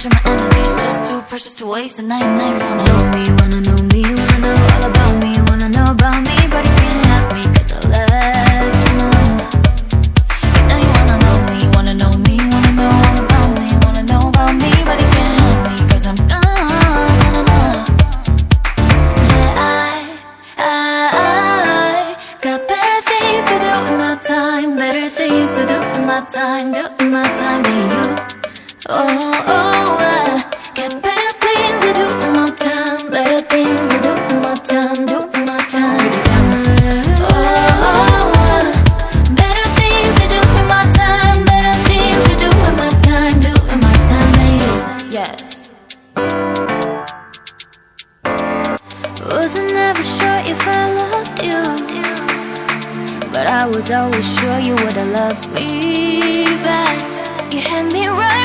sure my energy's just too precious to waste. I ain't never wanna know me, wanna know me, wanna know all about me Wanna know about me, but you can't have me cause I left you. Alone You know you wanna know me, wanna know me, wanna know all about me Wanna know about me, but you can't have me cause I'm gone, na, na. Yeah, I, I, got better things to do in my time Better things to do in my time, do in my time than you Oh, oh, got better things to do my time, better things to do my time, do my time. Oh, better things to do my time, better things to do my time, do my time. Yes. Wasn't ever sure if I loved you, but I was always sure you would have loved me back. You had me right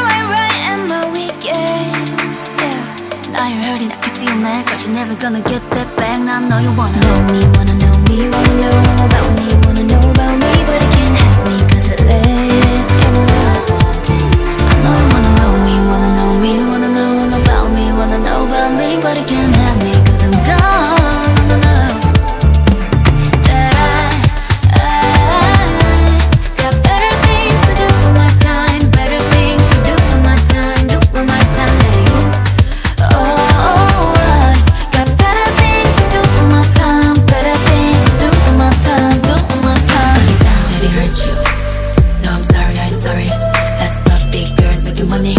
you're never gonna get that back. Now I know you wanna know me, wanna know me, wanna know about me, wanna know about me, but it can't have me, cause it left you alone. I know you wanna know me, wanna know me, wanna know all about me, wanna know about me, but it can't have money.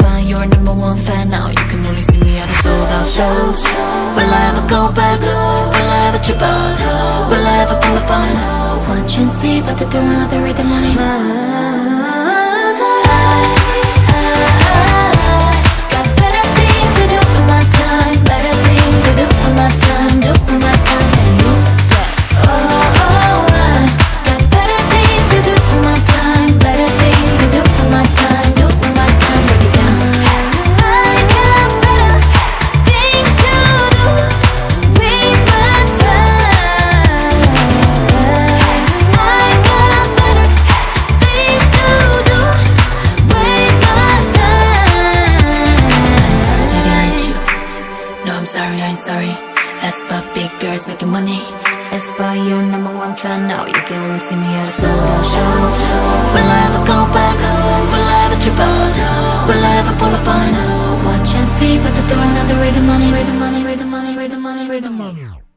Why you're number one fan now. You can only see me at the sold out shows. Will I ever go back? Will I ever trip out? Will I ever pull up on? Watch and see, but they're throwing out the rhythm money. That's why big girls making money. That's why you're number one fan now. You can only see me at a sold out shows. Will I ever go back? Will I ever trip out? Will I ever pull up on? Watch and see, but they're throwing out the rhythm money, rhythm money, rhythm money, rhythm money, rhythm money.